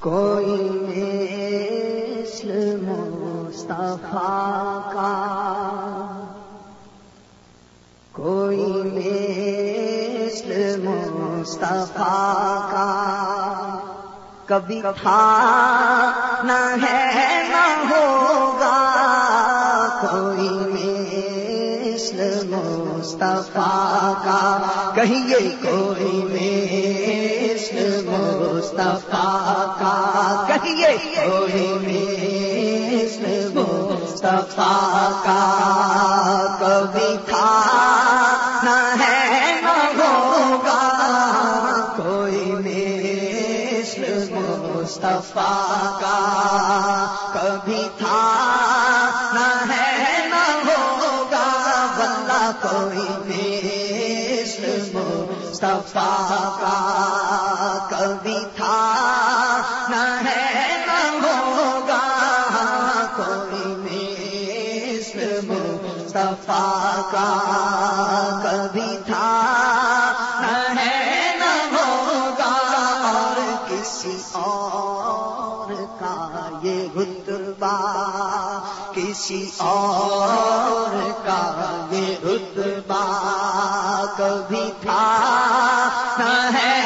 کوئی مثل مصطفیٰ کا کوئی مثل مصطفیٰ کا کبھی تھا نہ ہے، نہ ہوگا۔ کوئی مثل مصطفیٰ کا کہیے کوئی مثل مصطفیٰ کا کہیے۔ کوئی مثل مصطفیٰ کا کبھی تھا نہ ہے نہ ہوگا۔ کوئی مثل مصطفیٰ کا کبھی تھا نہ ہے نہ ہوگا۔ بندہ کوئی مثل مصطفیٰ کا اور کا یہ رتبہ کبھی تھا ہے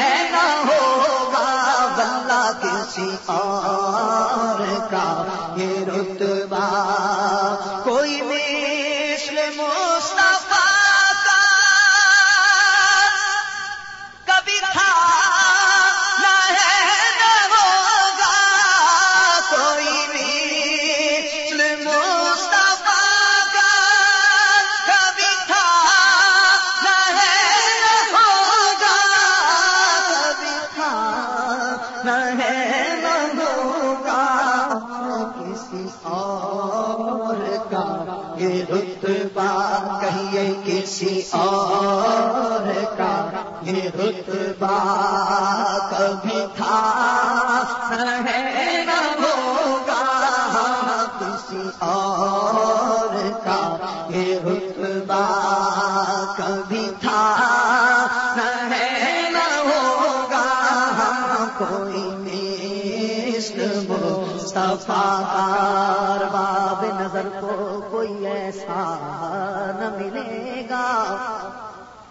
اور کا یہ رتبہ کبھی تھا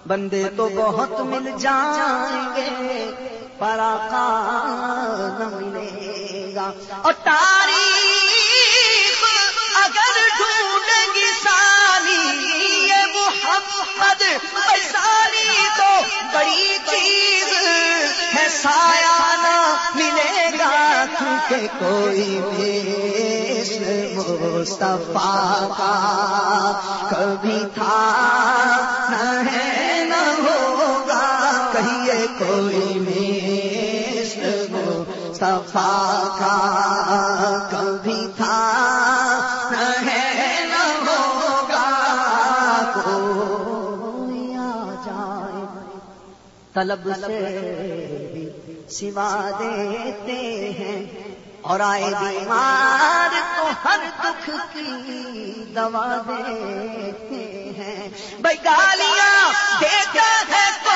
بندے تو بہت مل جائیں گے پر آقا نہ ملے گا۔ اور تاریخ اگر ڈھونڈے گی سالی یہ محمد سالی تو بڑی چیز ہے سایہ نہ ملے گا۔ کیونکہ کوئی مثل مصطفیٰ کا کبھی تھا نہ ہے۔ کوئی مثل مصطفیٰ کا کبھی تھا، نہ ہے، نہ ہوگا۔ کوئی آ جائے، طلب سے سوا دیتے ہیں۔ اور آئے بیمار تو ہر دکھ کی دوا دیتے ہیں۔ بھائی گالیاں دیتا ہے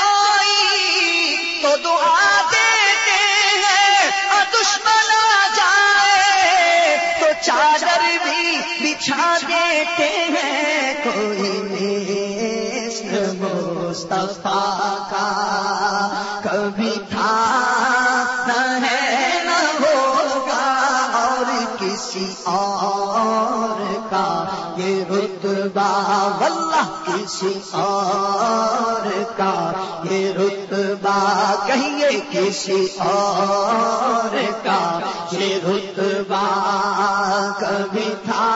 کوئی تو دعا دیتے ہیں اور دشمن آ جائے، تو چادر بھی بچھا دیتے ہیں۔ کوئی مثل مصطفیٰ کا کبھی تھا نہ ہے نہ ہوگا، اور کسی اور کا یہ رتبہ واللہ اور کا یہ رتبہ کہیے کسی اور کا؟ یہ رتبہ کبھی تھا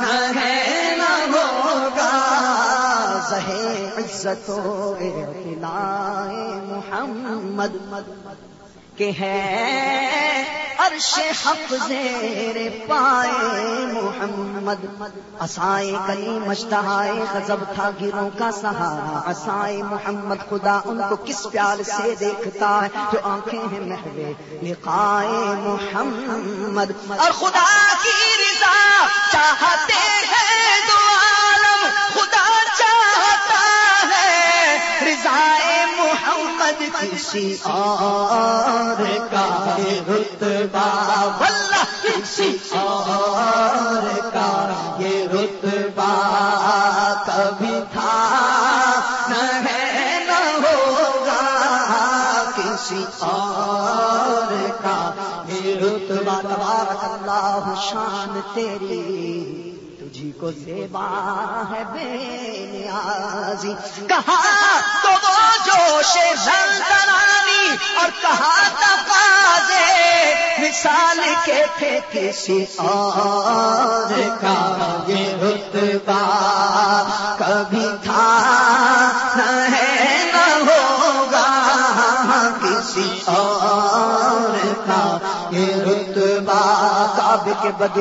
نہ ہے نہ ہوگا۔ سہے عزت و اعتنائے محمد کہ ہے عرش حق زیر پائے محمد۔ اسائے کلی مشتہائے غضب تھا گروں کا سہارا۔ اسائے محمد خدا ان کو کس پیار سے دیکھتا ہے؟ جو آنکھیں ہیں محوے لقائے محمد۔ اور خدا کی رضا چاہتے ہیں دو عالم محمد محمد کسی اور کا رتبہ، واللہ کسی اور کا یہ رتبہ کبھی تھا نہ ہے، نہ ہوگا کسی اور کا یہ رتبہ، تبارک اللہ شان تیری تجھی کو سیوا ہے بے نیازی۔ کہا تو وہ جوش زلزلانی اور کہا تقاضے مثال کے تھے کسی اور کا۔ کعب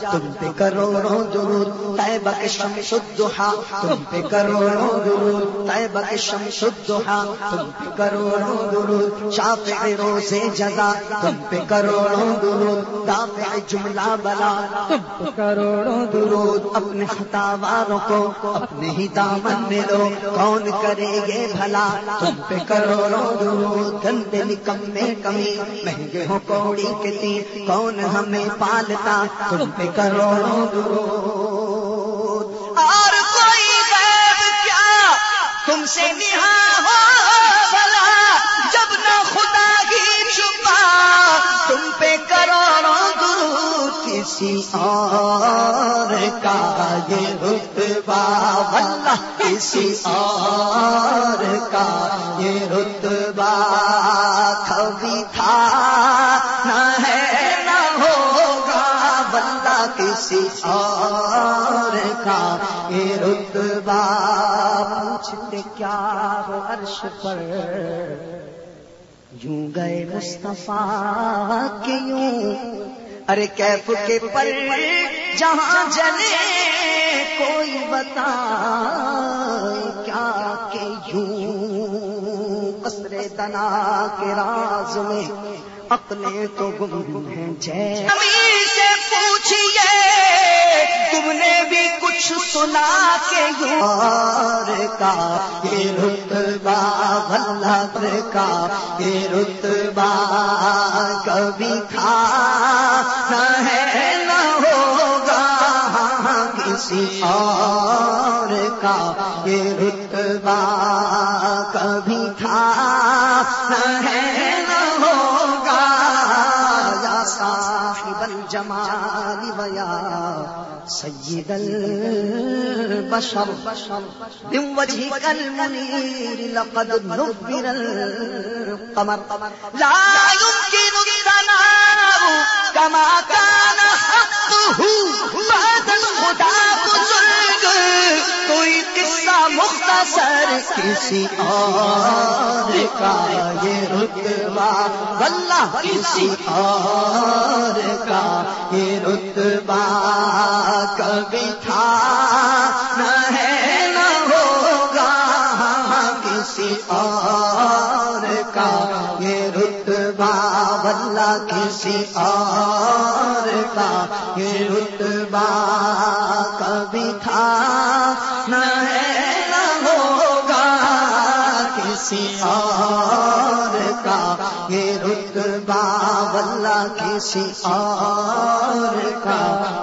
تم پہ کروڑوں درود، طیبہ کے شمس الدحا تم پہ کروڑوں درود، طیبہ کے شمس الدحا تم پہ کروڑوں درود، شافع روز جزا، تم پہ کروڑوں درود، دافع جملہ بلا، تم پہ کروڑوں درود، اپنے خطا واروں کو، اپنے ہی دامن میں لو، کون کرے یہ بھلا؟ تم پہ کروڑوں درود، گندے نکم میں کمی، مہنگے ہو کوڑی کے تیر، کون ہمیں پالتا تم پہ کروڑوں درود اور کوئی غیب کیا تم سے نہا ہو بلا جب نہ خدا کی چھپا تم پہ کروڑوں درود کسی اور کا یہ رتبہ، واللہ، کسی اور کا یہ رتبہ۔ کبھی تھا رتبہ پوچھتے کیا وہ عرش پر۔ یوں گئے مصطفیٰ کے یوں۔ ارے کیف کے پر جہاں جلے کوئی بتا۔ کیا کہ یوں قصر دنا کے راز میں اپنے تو گم ہیں۔ جے پوچھئے، تم نے بھی کچھ سنا کے یار کا، یہ رتبہ بلر کا، یہ رتبہ کبھی تھا نہ ہے نہ ہوگا کسی اور کا، یہ رتبہ کبھی تھا نہ ہے الجمال ویا سید البشر، من وجهك المنير، لقد نبر القمر. لا يمكن الثناء كما كان حقه. بعد الخدا بزرگ کوئی قصہ مختصر کسی اور کا یہ رتبہ، واللہ کسی اور کا یہ رتبہ کبھی تھا نہ ہے، نہ ہوگا ہاں، کسی اور کا یہ رتبہ، واللہ کسی اور کا یہ رتبہ کبھی تھا نہ ہے۔ کسی اور کا یہ رتبہ واللہ کسی اور کا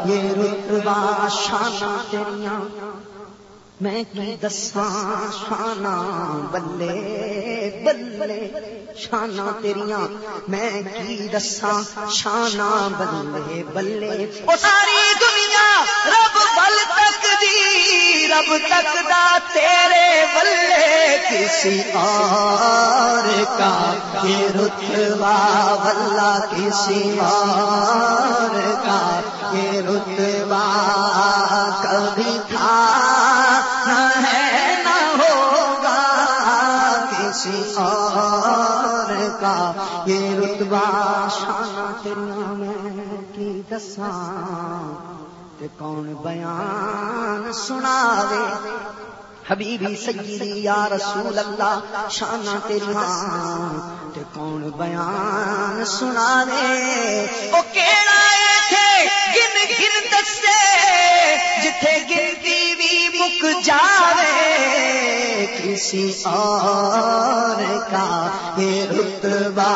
یہ رتبہ شانہ تیریاں میں کی دساں شانہ بلے بلے شانہ تیریاں میں کی دساں شانہ بلے بلے او ساری دنیا رب بل تک دی، رب تک دا تیرے بلے کسی اور کا یہ رتبہ واللہ کسی اور یہ رتبہ شانہ میں کی دساں تے کون بیان سناوے؟ حبیبی سیدی یا رسول اللہ شانہ تیرا تے کون بیان سناوے؟ او کیڑا تھے گن گن دسے، جتھے گنتی بھی مک جاوے کسی اور کا۔ یہ رتبہ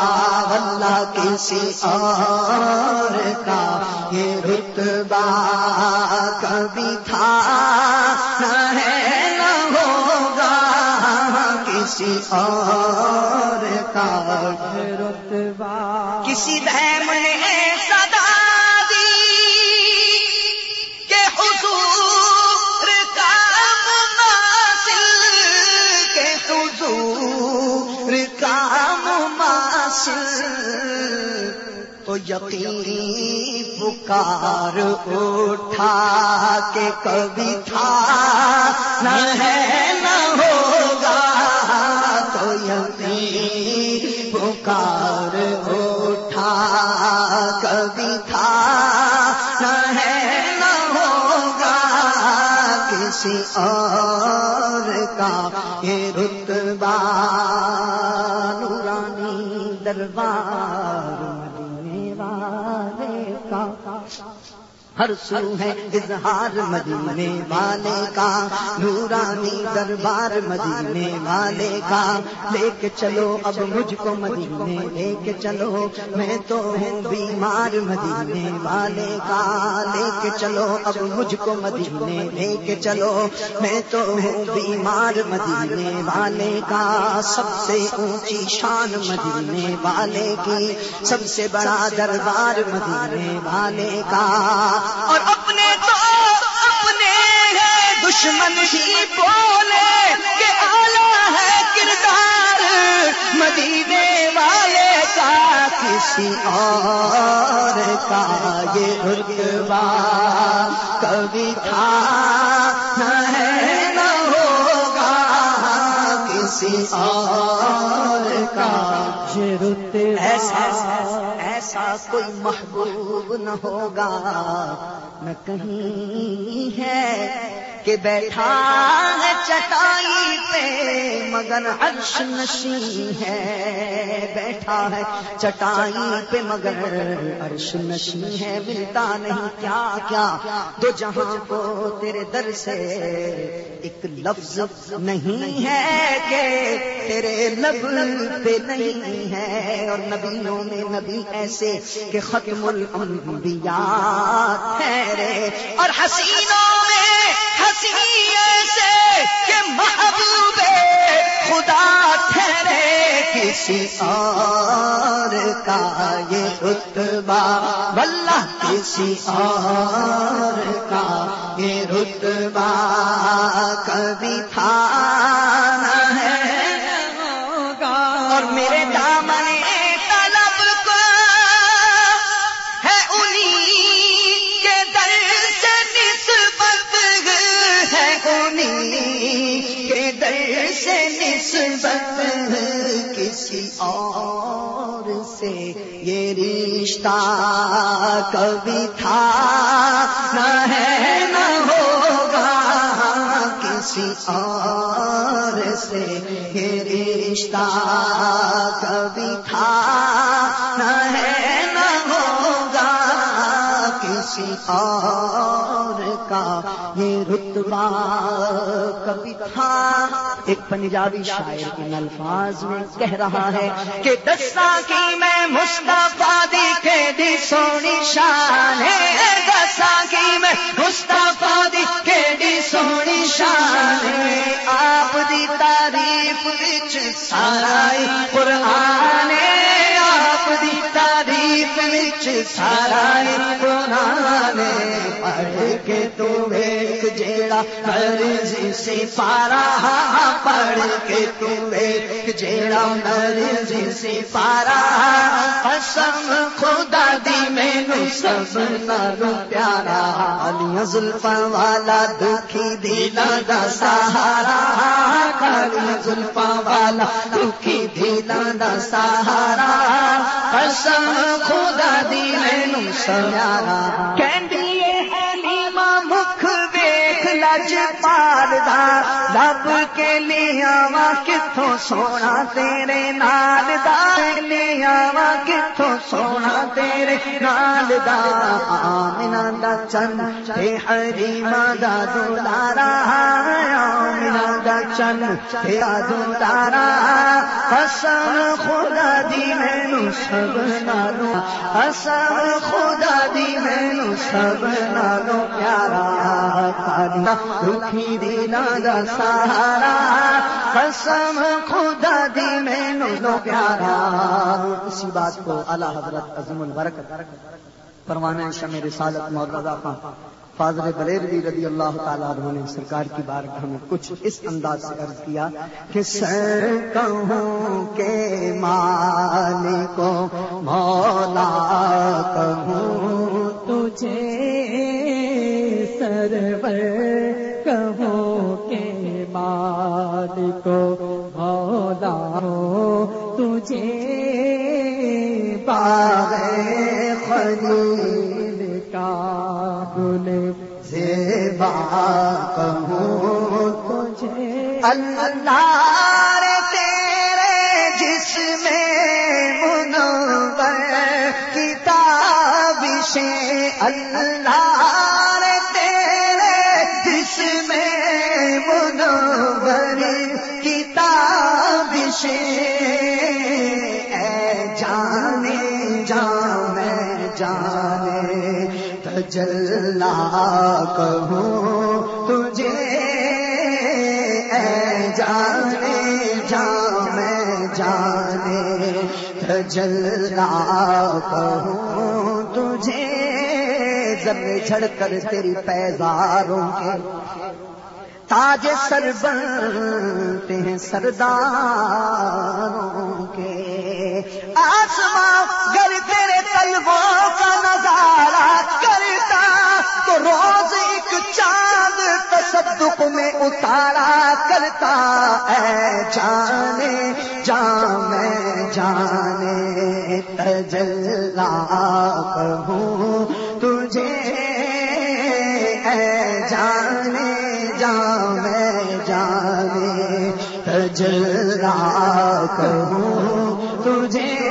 اللہ کسی اور کا۔ یہ رتبہ کبھی تھا نہ ہے نہ ہوگا۔ کسی اور کا۔ رتبہ۔ کسی دہم نے یقین پکار اٹھا کے کبھی تھا، نہ ہے، نہ ہوگا، تو یقین پکار اٹھا، کبھی تھا، نہ ہے، نہ ہوگا، کسی اور کا یہ رتبہ، نورانی دربار ہر سو ہے اظہار مدینے والے کا، نورانی دربار مدینے والے کا۔ لے کے چلو، اب مجھ کو مدینے لے کے چلو۔ میں تو ہوں بیمار مدینے والے کا۔ لے کے چلو، اب مجھ کو مدینے لے کے چلو۔ میں تو ہوں بیمار مدینے والے کا۔ سب سے اونچی شان مدینے والے کی، سب سے بڑا دربار مدینے والے کا۔ اور اپنے تو اپنے ہیں دشمن ہی بولے کہ آلہ ہے کردار، مدینے والے کا کسی اور کا یہ رتبہ کبھی تھا نہ ہے، نہ ہوگا کسی اور کا یہ رتبہ ایسا ایسا کوئی محبوب نہ ہوگا۔ نہ کہیں ہے کہ بیٹھا ہے چٹائی پہ، مگر عرش نشی ہے۔ بیٹھا ہے چٹائی پہ، مگر عرش نشی ہے۔ ملتا نہیں کیا کیا؟ دو جہاں کو تیرے در سے ایک لفظ نہیں ہے کہ تیرے لب پہ نہیں ہے۔ اور نبیوں میں نبی ایسے کہ ختم الانبیاء ٹھہرے۔ اور حسینوں میں حسین ایسے کہ محبوب خدا ٹھہرے۔ کسی اور کا یہ رتبہ بلہ کسی اور کا یہ رتبہ کبھی تھا ہے۔ اور میرے رشتہ کبھی تھا نہ ہے نہ ہوگا کسی اور سے۔ یہ رشتہ رتبہ کبھی تھا۔ ایک پنجابی شاعر ان الفاظ میں کہہ رہا ہے کہ دسا کی میں مصطفیٰ دیکھے دی سونی شان ہے۔ دسا کی میں مصطفیٰ دیکھے دی سونی شان ہے۔ آپ دی تعریف وچ سارا قرآن ہے۔ آپ دی تعریف وچ سارا قرآن پڑھ کے تو ایک جیڑا مرضی سے پارا پڑھ کے تو ایک جیڑا مرضی سے پارا قسم خدا دی مینو سب نالو پیارا علی زلفا والا دکھی دینا دا سہارا کالی زلفا والا دکھی دینا دا سہارا قسم خدا دی مینو سیارا کہندی ہے رب کے لیا وا کتوں سونا تیرے نال دا لیا وا کتوں سونا تیرے نال آمنا دا چن ہری ماں دا دولارا چن اے دولارا قسم خدا دی مینو سب نالو قسم خدا دی مینو سب نالو، پیارا دکھی دینا دا سہارا قسم خدا دی مینو لو پیارا۔ اسی بات کو اللہ حضرت عظیم البرکت پروانہ شم رسالت مولانا خان فاضل بلیروی رضی اللہ تعالیٰ عنہ نے سرکار کی بار میں کچھ اس انداز سے عرض کیا کہ سر کہوں کے مال کو مولا کہوں تجھے سرور کہوں کے مال کو مولا تجھے باغ خلیل کا کہوں تجھے؟ اللہ تیرے جس میں منور کتاب سے اللہ تیرے جس میں منور کتاب سے جانے جان جانے، تجلا کہوں جلنا کہوں تجھے جب چھڑ کر تیری پیزاروں کے۔ تاج سر بنتے ہیں سرداروں کے۔ تصدق میں اتارا کرتا، اے جانے جان میں جانے، تجلا کہوں تجھے۔ اے جانے جان میں جانے، تجلا کہوں تجھے۔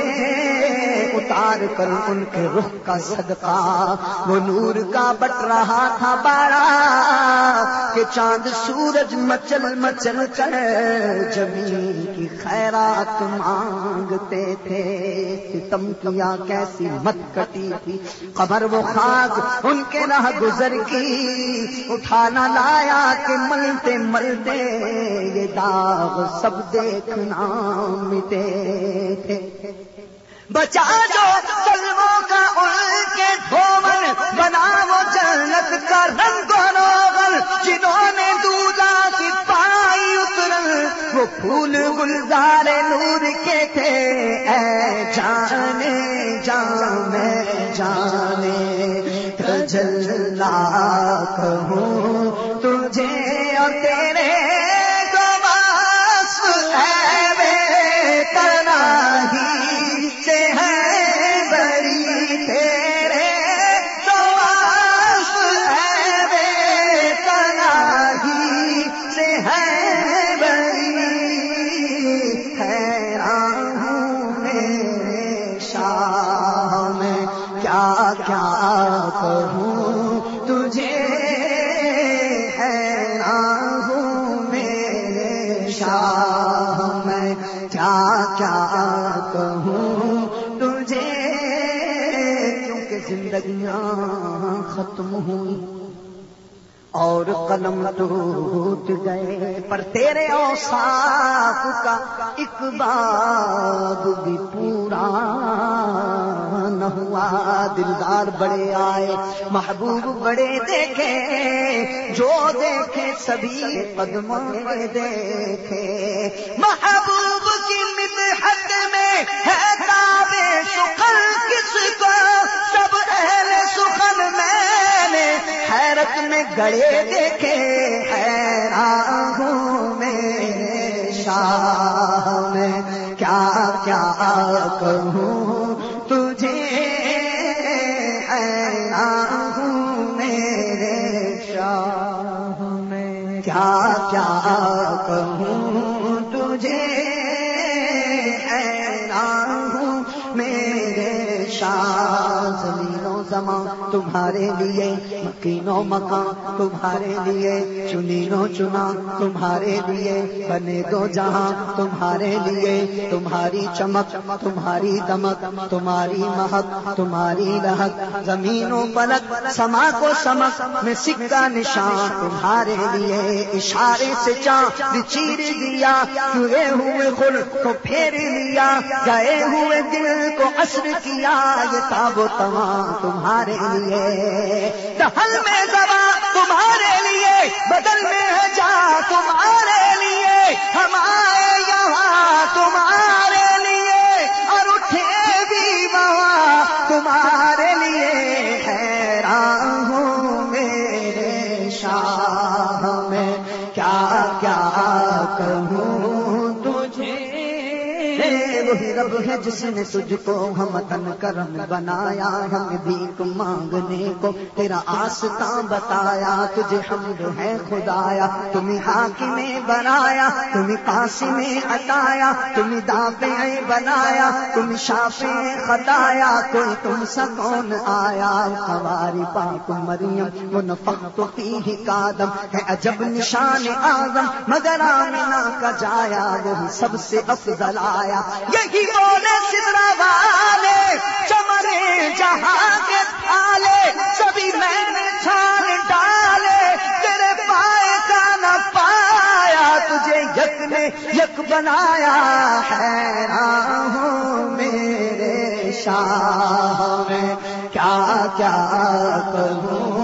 اتار کر ان کے رخ کا صدقہ۔ وہ نور کا بٹ رہا تھا بارا کہ چاند سورج مچل مچل کر زمین کی خیرات مانگتے تھے۔ ستم کیا کیسی مت کٹی تھی۔ خبر وہ خاک ان کے راہ گزر کی۔ اٹھانا لایا کہ ملتے ملتے یہ داغ سب دیکھنا مٹے تھے۔ بچا جو کلموں کا ان کے دھومن بنا وہ جنت کا رنگ و روغن، جنہوں نے دودھا کی پائی اترن وہ پھول گلزار نور کے تھے۔ اے جانے جان میں جانے تجلا کہوں تجھے اور تیرے ختم ہوئی اور قلم ٹوٹ گئے، پر تیرے اوصاف کا ایک باب بھی پورا نہ ہوا۔ دلدار بڑے آئے، محبوب بڑے دیکھے، جو دیکھے سبھی قدموں میں دیکھے۔ محبوب کی مدحت میں ہے کس کو؟ حیرت میں گڑے دیکھے حیران ہوں میں شاہ میں کیا کیا کہوں تجھے حیران ہوں میرے شاہ میں کیا کیا کہوں تمہارے لیے، مکینوں مکان تمہارے لیے، چنینوں چنا تمہارے لیے، بنے دو جہاں تمہارے لیے، تمہاری چمک، تمہاری دمک، تمہاری مہک، تمہاری رہک، زمینوں پلک، سما کو سمک، میں سکا نشان تمہارے لیے، اشارے سے چاند چیر دیا ہوئے ہوئے خل کو پھیر لیا گئے ہوئے دل کو اثر کیا، یہ تاب و تمام تمہارے لیے۔ دہل میں زبا تمہارے لیے بدل میں ہے جا تمہارے لیے۔ ہمارے یہاں رب ہے جس نے تجھ کو ہم تن کرم بنایا، ہم بھی مانگنے کو تیرا آستا بتایا، تجھے حمد ہے خدایا، تمہیں حاکم میں بنایا، تمہیں قاسم میں تمہیں داپے بنایا تم شاف خطایا، کوئی تم سا کون آیا؟ ہماری پاک مریم وہ نفق فی ہی قادم ہے عجب نشان آدم مگر آمنا کا جایا، وہی سب سے افضل آیا۔ یہی بولے سدرا والے چمرے جہاں کے تھالے سبھی میں نے چھان ڈالے، تیرے پائے کا نہ پایا، تجھے یک نے یک بنایا حیران ہوں میرے شاہ میں کیا کیا کہوں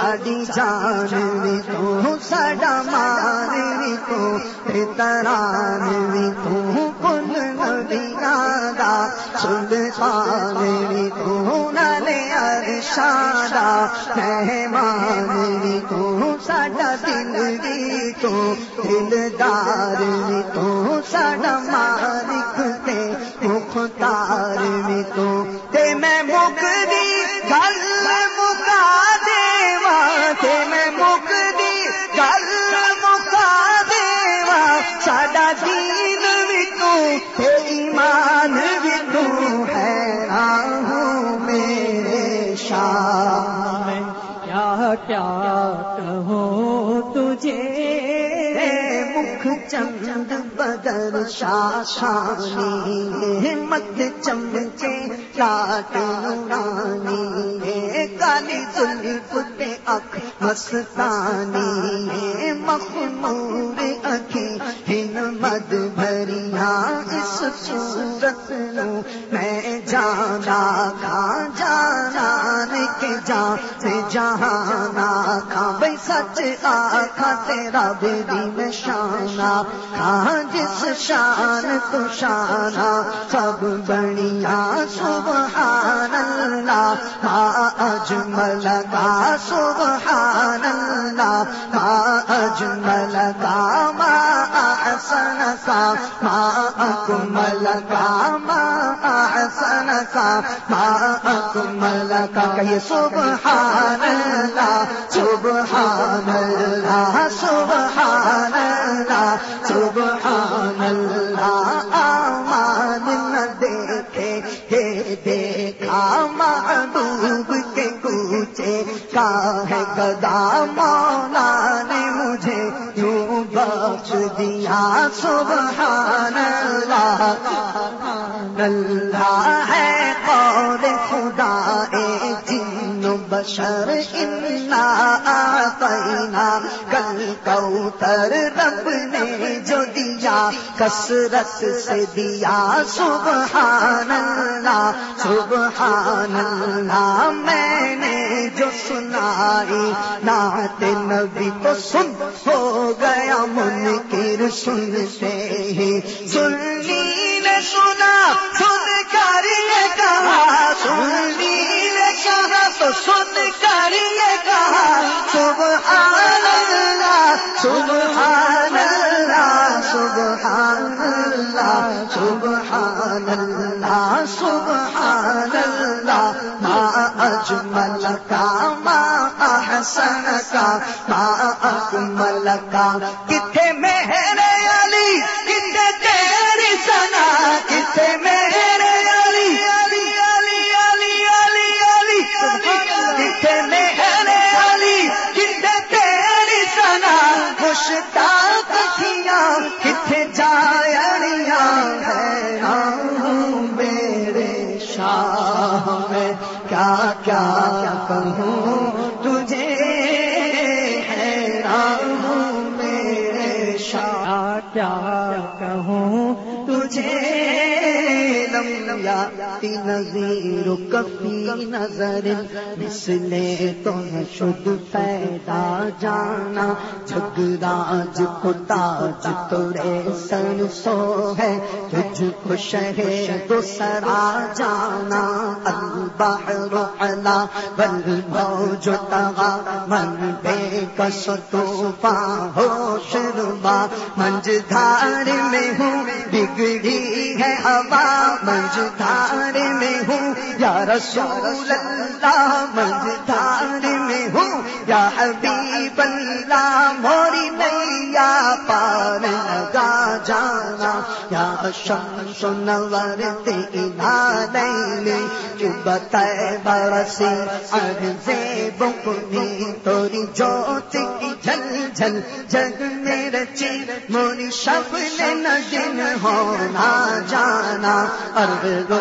ساڈی جان بھی تو، ساڈا مان بھی تو تران بھی تو کل نبیاں دا، سلطان بھی تو نالے ارشادہ، مہمان بھی تو، ساڈا دل بھی تو، دلدار بھی تو بدر شاشانی مت چمچے لاٹ نورانی کالی زلف پہ اکھ مستانی، مخمور اکھی ہن مد بھریا اس صورت میں جانا کھا جانا کے جا سے جہانا کھا بھائی سچ آخا تیرا بیری میں شانا کھا جس شان تو شانا سب بڑھیا سبحان اللہ۔ ما اجمل کا سبحان اللہ۔ ما اجمل کا ما احسن کا ما اکمل کا، ما احسن کا ما اکمل کا۔ کہ سبحان اللہ سبحان اللہ سبحان اللہ سبحان اللہ آمان نہ دیکھے، ہے دیکھا محبوب کے کوچے، کا ہے گدا مولا۔ بخش دیا سبحان اللہ اللہ ہے قول خدا، اے جن بشر، انا آتینا کل کوتر، رب نے جو دیا کسرت سے دیا، سبحان اللہ سبحان اللہ، میں نے جو سنائی، نعت نبی تو سن ہو گیا منکر سنتے ہی۔ سنی نے سنا، سن کر یہ کہا۔ سنی نے کہا تو سن کر یہ کہا۔ سبحان اللہ سبحان اللہ سبحان اللہ سبحان اللہ سبحان حسن کا ما اکمل کتنے میں ہے یا نظیر کفی نظر مسلے تو ہے شد پیدا جانا۔ جگراج کو تاج تورے سن سو ہے، تجھ کو شہر تو سرا جانا۔ البحر علا، بل موج تغا۔ من بے کس طوفان ہو شربا منج دھار میں ہوں، بگڑی ہے ہوا۔ منج دھار میں ہوں، یا رسول اللہ منج دھار میں ہوں، یا حبیب اللہ، موری نیا پار لگا جانا، یا شمس نور تینا لیلی چبت برسی عرضے بکنی توری جوت کی جل جل جگ میں رچی موری شب نے نجن ہونا جانا ارغ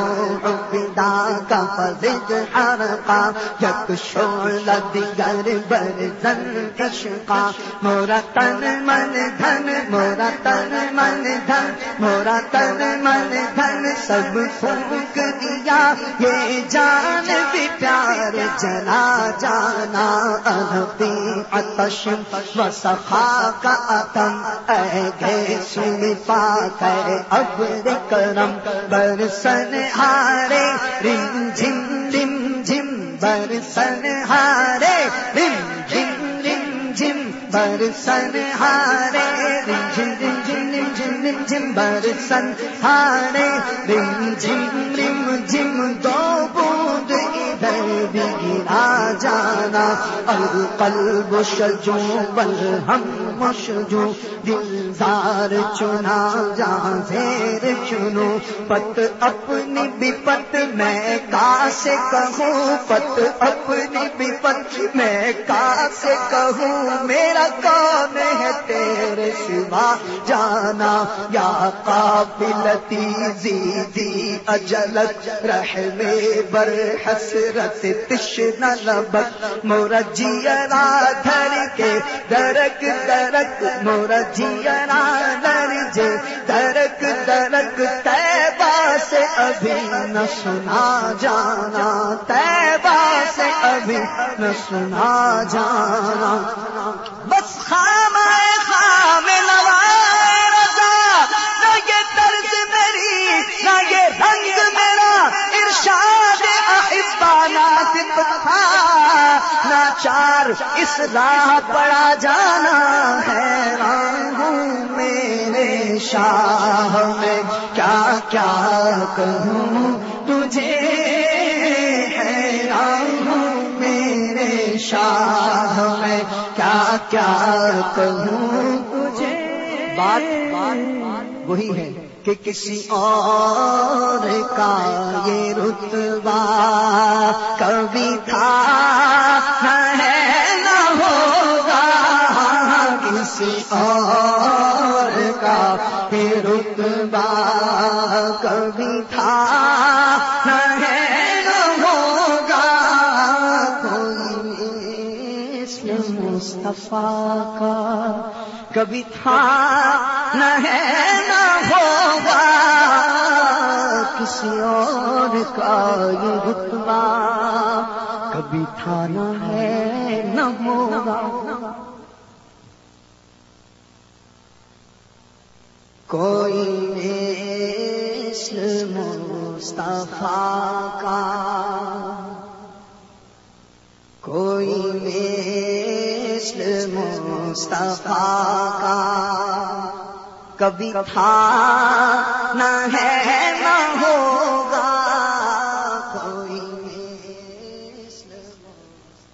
بدا کا فضد حرقا یک شول دیگر برزن کشقا مورا تن من دھن مورا تن من دھن مورا تن من دھن سب پھونک دیا۔ یہ جان بھی پیار جلا جانا انفی اتش و سخا کا اتم اے گے سن پاک ہے اب کرم برسن آ ہارے رم جھم رم جھم برسن ہارے رم جھم رم جھم برسن ہارے رم جھم رم جھم رم جھم رم جھم برسن ہارے رم جھم رم جھم دو بود بھی گرا جانا، القلب شجو بل ہم مشجو دلدار چنا جا زیر چنو۔ پت اپنی بھی پت، میں کا سے کہوں۔ پت اپنی بھی پت، میں کا سے کہوں۔ میرا کون ہے تیرے سوا جانا؟ یا قابلتی زیدی اجلت رحمے بر حسرت تشن لبک مورا جیرا دھر کے، درک درک، مورا جیرا در جے درک درک تیبا سے ابھی نہ سنا جانا تیبا سے ابھی نہ سنا جانا۔ احبانا تھا۔ نہ چار اس راہ پڑا جانا ہے ہوں میرے شاہ میں۔ کیا کیا کہوں؟ تجھے حیران ہوں میرے شاہ میں۔ کیا کیا کہوں؟ تجھے بات بات وہی ہے۔ کہ کسی اور کا یہ رتبہ کبھی تھا ہے نہ ہوگا کسی اور کا یہ رتبہ کبھی تھا ہے نہ ہوگا کوئی مصطفیٰ کا کبھی تھا نہ ہے نہ ہوگا کسی اور کا یہ رتبہ کبھی تھا نہ ہے نہ ہوگا کوئی مثل مصطفیٰ کا، کوئی مثل مصطفیٰ کا۔ کبھی تھا نہ ہے نہ ہو